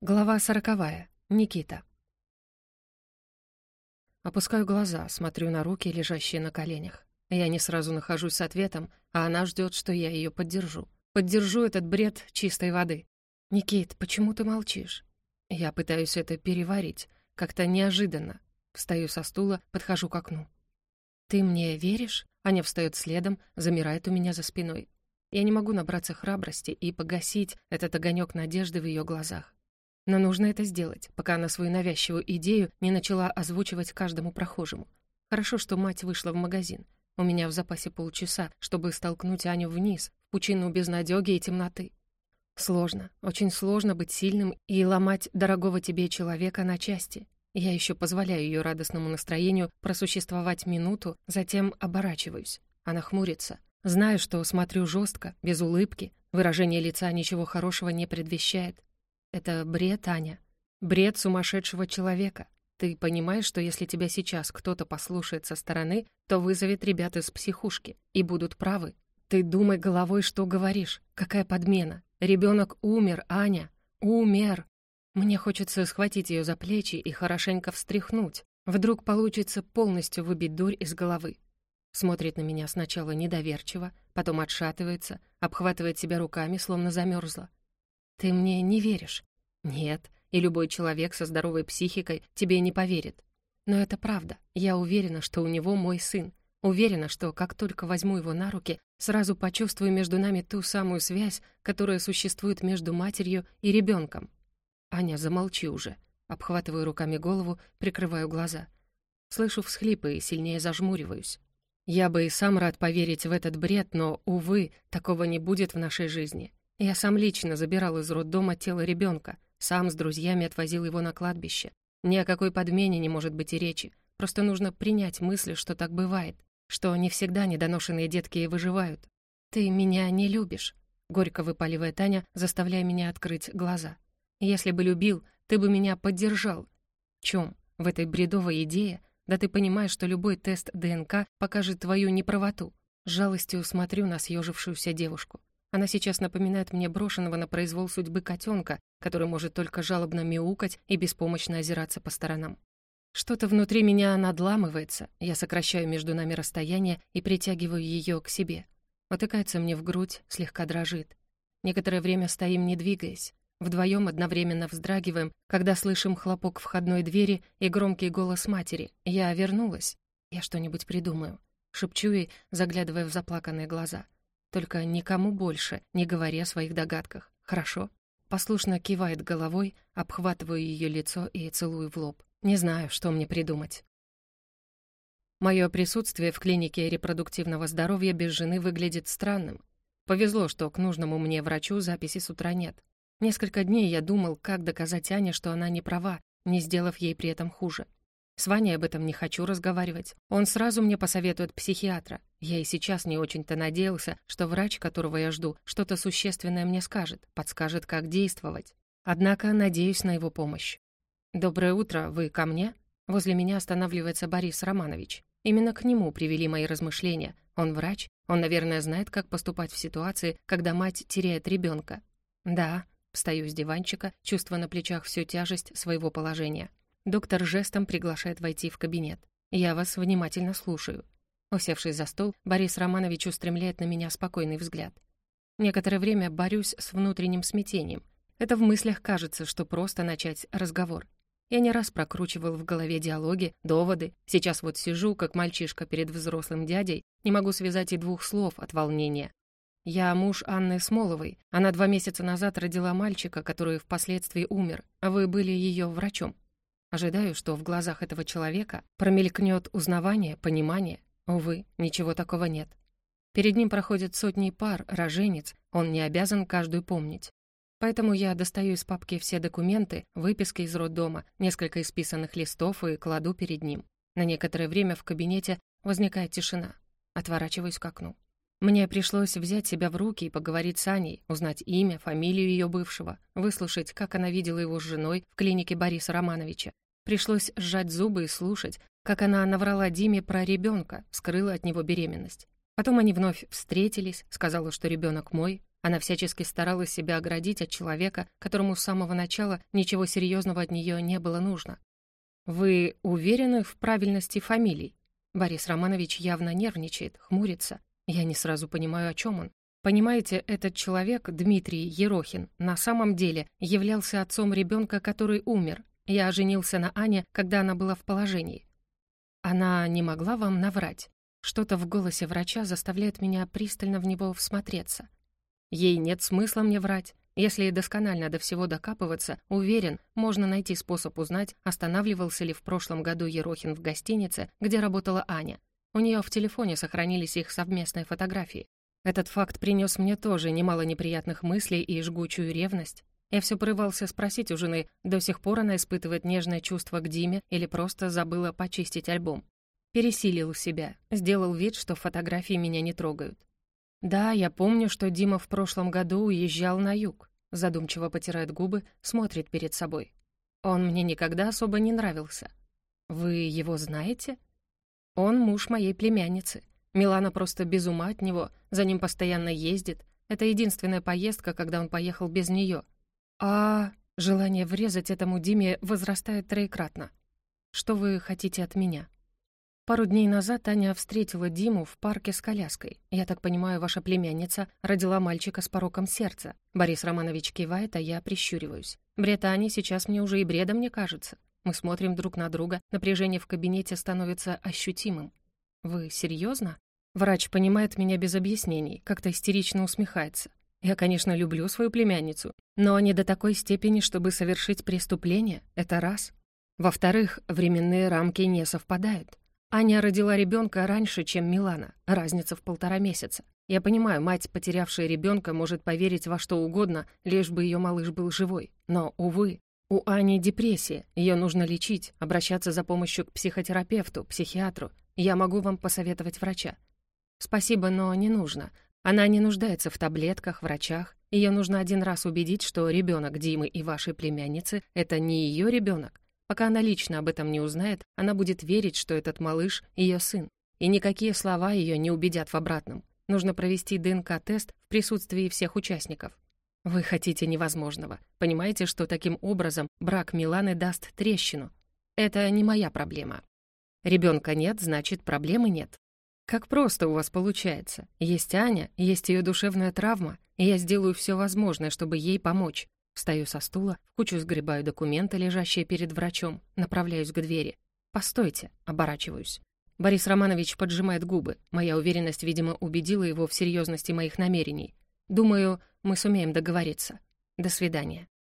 Глава сороковая. Никита. Опускаю глаза, смотрю на руки, лежащие на коленях. Я не сразу нахожусь с ответом, а она ждет, что я ее поддержу. Поддержу этот бред чистой воды. «Никит, почему ты молчишь?» Я пытаюсь это переварить, как-то неожиданно. Встаю со стула, подхожу к окну. «Ты мне веришь?» Аня встает следом, замирает у меня за спиной. Я не могу набраться храбрости и погасить этот огонек надежды в ее глазах. Но нужно это сделать, пока она свою навязчивую идею не начала озвучивать каждому прохожему. Хорошо, что мать вышла в магазин. У меня в запасе полчаса, чтобы столкнуть Аню вниз, в пучину безнадёги и темноты. Сложно, очень сложно быть сильным и ломать дорогого тебе человека на части. Я еще позволяю ее радостному настроению просуществовать минуту, затем оборачиваюсь. Она хмурится. Знаю, что смотрю жестко, без улыбки, выражение лица ничего хорошего не предвещает. Это бред, Аня. Бред сумасшедшего человека. Ты понимаешь, что если тебя сейчас кто-то послушает со стороны, то вызовет ребят из психушки и будут правы. Ты думай головой, что говоришь. Какая подмена. Ребенок умер, Аня. Умер. Мне хочется схватить ее за плечи и хорошенько встряхнуть. Вдруг получится полностью выбить дурь из головы. Смотрит на меня сначала недоверчиво, потом отшатывается, обхватывает себя руками, словно замерзла. «Ты мне не веришь?» «Нет, и любой человек со здоровой психикой тебе не поверит. Но это правда. Я уверена, что у него мой сын. Уверена, что как только возьму его на руки, сразу почувствую между нами ту самую связь, которая существует между матерью и ребенком. «Аня, замолчи уже». Обхватываю руками голову, прикрываю глаза. Слышу всхлипы и сильнее зажмуриваюсь. Я бы и сам рад поверить в этот бред, но, увы, такого не будет в нашей жизни. Я сам лично забирал из роддома тело ребенка, сам с друзьями отвозил его на кладбище. Ни о какой подмене не может быть и речи. Просто нужно принять мысль, что так бывает, что не всегда недоношенные детки и выживают. «Ты меня не любишь», — горько выпаливает Таня, заставляя меня открыть глаза. «Если бы любил, ты бы меня поддержал». Чем? В этой бредовой идее? Да ты понимаешь, что любой тест ДНК покажет твою неправоту. С жалостью смотрю на съежившуюся девушку. Она сейчас напоминает мне брошенного на произвол судьбы котенка, который может только жалобно мяукать и беспомощно озираться по сторонам. Что-то внутри меня надламывается, я сокращаю между нами расстояние и притягиваю ее к себе. Утыкается мне в грудь, слегка дрожит. Некоторое время стоим, не двигаясь. Вдвоем одновременно вздрагиваем, когда слышим хлопок входной двери и громкий голос матери. «Я вернулась. Я что-нибудь придумаю», — шепчу ей, заглядывая в заплаканные глаза — только никому больше не говори о своих догадках, хорошо?» Послушно кивает головой, обхватываю ее лицо и целую в лоб. Не знаю, что мне придумать. Мое присутствие в клинике репродуктивного здоровья без жены выглядит странным. Повезло, что к нужному мне врачу записи с утра нет. Несколько дней я думал, как доказать Ане, что она не права, не сделав ей при этом хуже. С Ваней об этом не хочу разговаривать. Он сразу мне посоветует психиатра. Я и сейчас не очень-то надеялся, что врач, которого я жду, что-то существенное мне скажет, подскажет, как действовать. Однако надеюсь на его помощь. «Доброе утро, вы ко мне?» Возле меня останавливается Борис Романович. Именно к нему привели мои размышления. Он врач, он, наверное, знает, как поступать в ситуации, когда мать теряет ребенка. «Да», встаю с диванчика, чувствуя на плечах всю тяжесть своего положения. Доктор жестом приглашает войти в кабинет. «Я вас внимательно слушаю». Усевшись за стол, Борис Романович устремляет на меня спокойный взгляд. Некоторое время борюсь с внутренним смятением. Это в мыслях кажется, что просто начать разговор. Я не раз прокручивал в голове диалоги, доводы. Сейчас вот сижу, как мальчишка перед взрослым дядей, не могу связать и двух слов от волнения. Я муж Анны Смоловой. Она два месяца назад родила мальчика, который впоследствии умер. А вы были ее врачом. Ожидаю, что в глазах этого человека промелькнет узнавание, понимание. Увы, ничего такого нет. Перед ним проходят сотни пар, роженец, он не обязан каждую помнить. Поэтому я достаю из папки все документы, выписки из роддома, несколько исписанных листов и кладу перед ним. На некоторое время в кабинете возникает тишина. Отворачиваюсь к окну. Мне пришлось взять себя в руки и поговорить с Аней, узнать имя, фамилию ее бывшего, выслушать, как она видела его с женой в клинике Бориса Романовича. Пришлось сжать зубы и слушать, как она наврала Диме про ребенка, скрыла от него беременность. Потом они вновь встретились, сказала, что ребенок мой. Она всячески старалась себя оградить от человека, которому с самого начала ничего серьезного от нее не было нужно. «Вы уверены в правильности фамилий?» Борис Романович явно нервничает, хмурится. Я не сразу понимаю, о чем он. Понимаете, этот человек, Дмитрий Ерохин, на самом деле являлся отцом ребенка, который умер. Я женился на Ане, когда она была в положении. Она не могла вам наврать. Что-то в голосе врача заставляет меня пристально в него всмотреться. Ей нет смысла мне врать. Если досконально до всего докапываться, уверен, можно найти способ узнать, останавливался ли в прошлом году Ерохин в гостинице, где работала Аня. У нее в телефоне сохранились их совместные фотографии. Этот факт принес мне тоже немало неприятных мыслей и жгучую ревность. Я все порывался спросить у жены, до сих пор она испытывает нежное чувство к Диме или просто забыла почистить альбом. Пересилил себя, сделал вид, что фотографии меня не трогают. Да, я помню, что Дима в прошлом году уезжал на юг. Задумчиво потирает губы, смотрит перед собой. Он мне никогда особо не нравился. Вы его знаете? Он муж моей племянницы. Милана просто без ума от него, за ним постоянно ездит. Это единственная поездка, когда он поехал без нее. А желание врезать этому Диме возрастает троекратно. Что вы хотите от меня? Пару дней назад Таня встретила Диму в парке с коляской. Я так понимаю, ваша племянница родила мальчика с пороком сердца. Борис Романович кивает, а я прищуриваюсь. Бред Ани сейчас мне уже и бредом не кажется. Мы смотрим друг на друга, напряжение в кабинете становится ощутимым. Вы серьезно? Врач понимает меня без объяснений, как-то истерично усмехается. Я, конечно, люблю свою племянницу, но не до такой степени, чтобы совершить преступление, это раз. Во-вторых, временные рамки не совпадают. Аня родила ребенка раньше, чем Милана, разница в полтора месяца. Я понимаю, мать, потерявшая ребенка, может поверить во что угодно, лишь бы ее малыш был живой. Но, увы, у Ани депрессия, ее нужно лечить, обращаться за помощью к психотерапевту, психиатру. Я могу вам посоветовать врача. Спасибо, но не нужно. Она не нуждается в таблетках, врачах. Ее нужно один раз убедить, что ребенок Димы и вашей племянницы — это не ее ребенок. Пока она лично об этом не узнает, она будет верить, что этот малыш — ее сын. И никакие слова ее не убедят в обратном. Нужно провести ДНК-тест в присутствии всех участников. Вы хотите невозможного. Понимаете, что таким образом брак Миланы даст трещину. Это не моя проблема. Ребенка нет, значит, проблемы нет. Как просто у вас получается. Есть Аня, есть ее душевная травма, и я сделаю все возможное, чтобы ей помочь. Встаю со стула, в кучу сгребаю документы, лежащие перед врачом, направляюсь к двери. «Постойте», — оборачиваюсь. Борис Романович поджимает губы. Моя уверенность, видимо, убедила его в серьезности моих намерений. Думаю, мы сумеем договориться. До свидания.